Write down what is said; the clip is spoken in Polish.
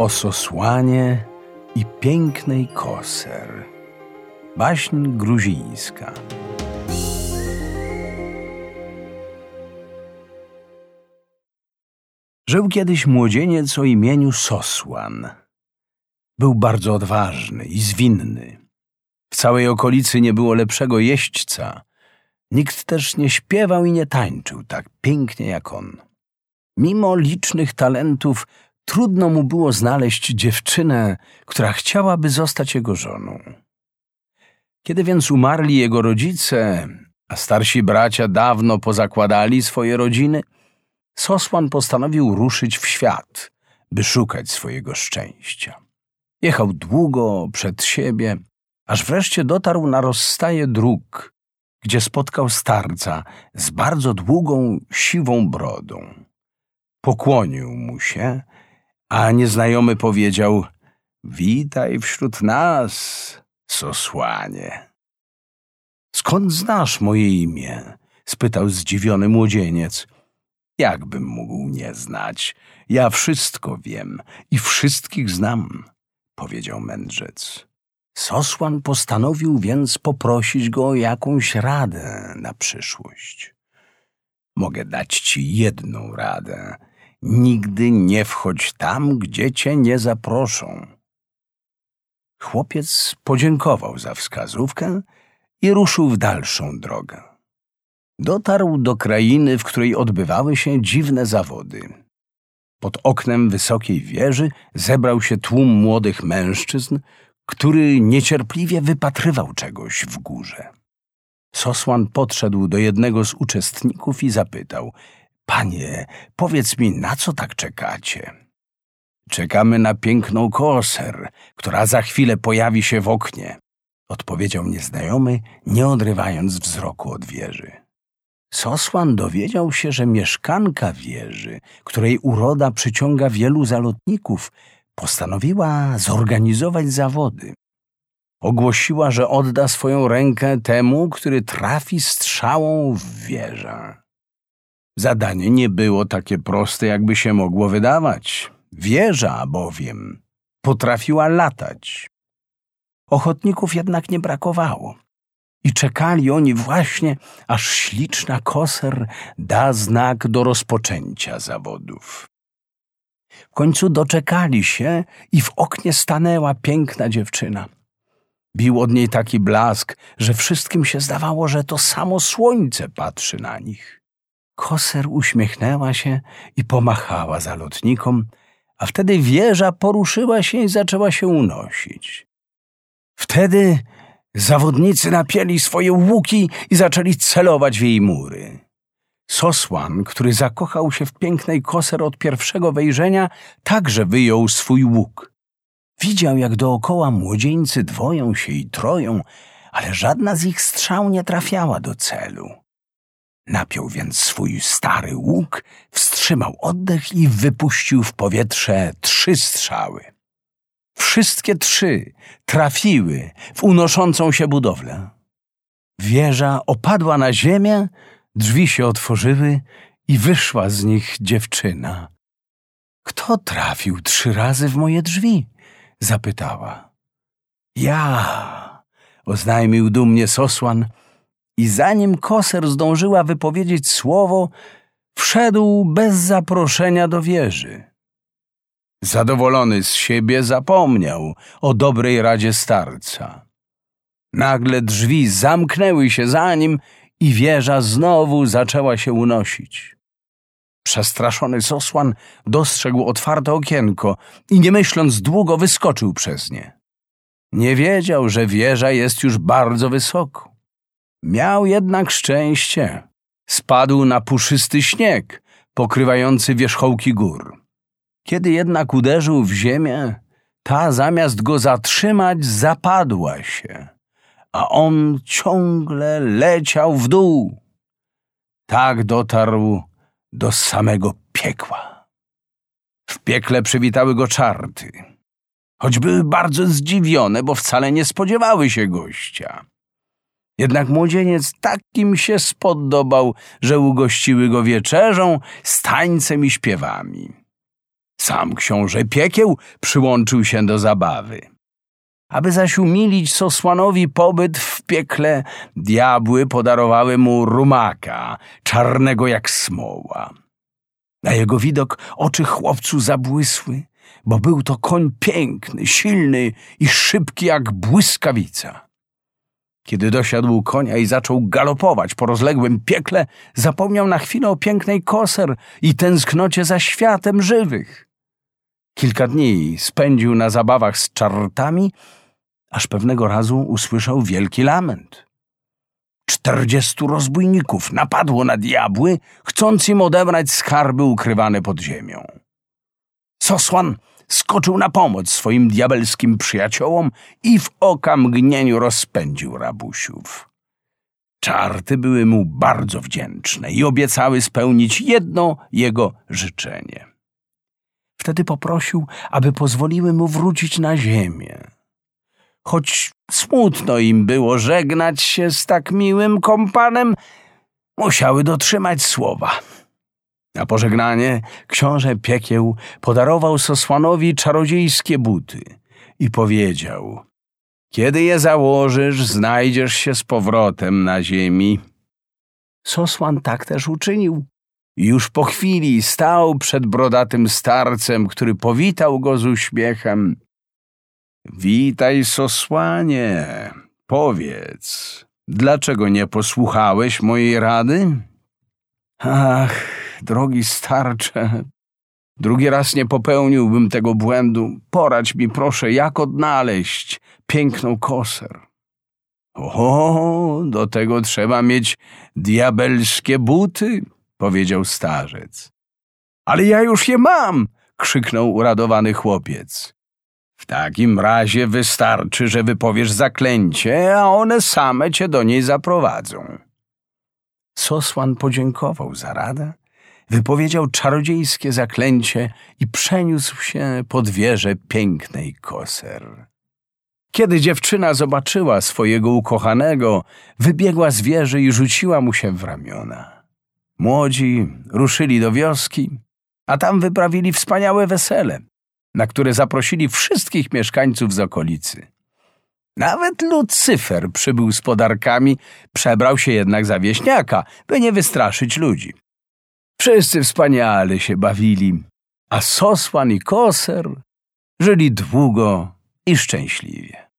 o Sosłanie i pięknej Koser. Baśń gruzińska. Żył kiedyś młodzieniec o imieniu Sosłan. Był bardzo odważny i zwinny. W całej okolicy nie było lepszego jeźdźca. Nikt też nie śpiewał i nie tańczył tak pięknie jak on. Mimo licznych talentów, trudno mu było znaleźć dziewczynę, która chciałaby zostać jego żoną. Kiedy więc umarli jego rodzice, a starsi bracia dawno pozakładali swoje rodziny, Sosłan postanowił ruszyć w świat, by szukać swojego szczęścia. Jechał długo przed siebie, aż wreszcie dotarł na rozstaje dróg, gdzie spotkał starca z bardzo długą, siwą brodą. Pokłonił mu się, a nieznajomy powiedział: Witaj wśród nas, Sosłanie. Skąd znasz moje imię? spytał zdziwiony młodzieniec. Jakbym mógł nie znać? Ja wszystko wiem i wszystkich znam, powiedział mędrzec. Sosłan postanowił więc poprosić go o jakąś radę na przyszłość. Mogę dać ci jedną radę. Nigdy nie wchodź tam, gdzie cię nie zaproszą. Chłopiec podziękował za wskazówkę i ruszył w dalszą drogę. Dotarł do krainy, w której odbywały się dziwne zawody. Pod oknem wysokiej wieży zebrał się tłum młodych mężczyzn, który niecierpliwie wypatrywał czegoś w górze. Sosłan podszedł do jednego z uczestników i zapytał: Panie, powiedz mi, na co tak czekacie? Czekamy na piękną koser, która za chwilę pojawi się w oknie, odpowiedział nieznajomy, nie odrywając wzroku od wieży. Sosłan dowiedział się, że mieszkanka wieży, której uroda przyciąga wielu zalotników, postanowiła zorganizować zawody. Ogłosiła, że odda swoją rękę temu, który trafi strzałą w wieżę. Zadanie nie było takie proste, jakby się mogło wydawać. Wieża bowiem potrafiła latać. Ochotników jednak nie brakowało. I czekali oni właśnie, aż śliczna koser da znak do rozpoczęcia zawodów. W końcu doczekali się i w oknie stanęła piękna dziewczyna. Bił od niej taki blask, że wszystkim się zdawało, że to samo słońce patrzy na nich. Koser uśmiechnęła się i pomachała zalotnikom, a wtedy wieża poruszyła się i zaczęła się unosić. Wtedy zawodnicy napięli swoje łuki i zaczęli celować w jej mury. Sosłan, który zakochał się w pięknej koser od pierwszego wejrzenia, także wyjął swój łuk. Widział, jak dookoła młodzieńcy dwoją się i troją, ale żadna z ich strzał nie trafiała do celu. Napiął więc swój stary łuk, wstrzymał oddech i wypuścił w powietrze trzy strzały. Wszystkie trzy trafiły w unoszącą się budowlę. Wieża opadła na ziemię, drzwi się otworzyły i wyszła z nich dziewczyna. Kto trafił trzy razy w moje drzwi? zapytała. Ja, oznajmił dumnie Sosłan, i zanim koser zdążyła wypowiedzieć słowo, wszedł bez zaproszenia do wieży. Zadowolony z siebie zapomniał o dobrej radzie starca. Nagle drzwi zamknęły się za nim i wieża znowu zaczęła się unosić. Przestraszony Sosłan dostrzegł otwarte okienko i nie myśląc długo wyskoczył przez nie. Nie wiedział, że wieża jest już bardzo wysoko. Miał jednak szczęście. Spadł na puszysty śnieg, pokrywający wierzchołki gór. Kiedy jednak uderzył w ziemię, ta zamiast go zatrzymać, zapadła się, a on ciągle leciał w dół. Tak dotarł do samego piekła. W piekle przywitały go czarty, choć były bardzo zdziwione, bo wcale nie spodziewały się gościa. Jednak młodzieniec takim się spodobał, że ugościły go wieczerzą z tańcem i śpiewami. Sam książę Piekieł przyłączył się do zabawy. Aby zaś umilić Sosłanowi pobyt w piekle, diabły podarowały mu rumaka, czarnego jak smoła. Na jego widok oczy chłopcu zabłysły, bo był to koń piękny, silny i szybki jak błyskawica. Kiedy dosiadł konia i zaczął galopować po rozległym piekle, zapomniał na chwilę o pięknej koser i tęsknocie za światem żywych. Kilka dni spędził na zabawach z czartami, aż pewnego razu usłyszał wielki lament. Czterdziestu rozbójników napadło na diabły, chcąc im odebrać skarby ukrywane pod ziemią. Sosłan skoczył na pomoc swoim diabelskim przyjaciołom i w oka mgnieniu rozpędził rabusiów. Czarty były mu bardzo wdzięczne i obiecały spełnić jedno jego życzenie. Wtedy poprosił, aby pozwoliły mu wrócić na ziemię. Choć smutno im było żegnać się z tak miłym kompanem, musiały dotrzymać słowa. Na pożegnanie książę Piekieł podarował Sosłanowi czarodziejskie buty i powiedział Kiedy je założysz, znajdziesz się z powrotem na ziemi. Sosłan tak też uczynił. Już po chwili stał przed brodatym starcem, który powitał go z uśmiechem. Witaj, Sosłanie, powiedz, dlaczego nie posłuchałeś mojej rady? Ach, drogi starcze, drugi raz nie popełniłbym tego błędu. Poradź mi proszę, jak odnaleźć piękną koser. O, do tego trzeba mieć diabelskie buty, powiedział starzec. Ale ja już je mam, krzyknął uradowany chłopiec. W takim razie wystarczy, że wypowiesz zaklęcie, a one same cię do niej zaprowadzą. Sosłan podziękował za radę, wypowiedział czarodziejskie zaklęcie i przeniósł się pod wieżę pięknej koser. Kiedy dziewczyna zobaczyła swojego ukochanego, wybiegła z wieży i rzuciła mu się w ramiona. Młodzi ruszyli do wioski, a tam wyprawili wspaniałe wesele, na które zaprosili wszystkich mieszkańców z okolicy. Nawet Lucyfer przybył z podarkami, przebrał się jednak za wieśniaka, by nie wystraszyć ludzi. Wszyscy wspaniale się bawili, a Sosłan i Koser żyli długo i szczęśliwie.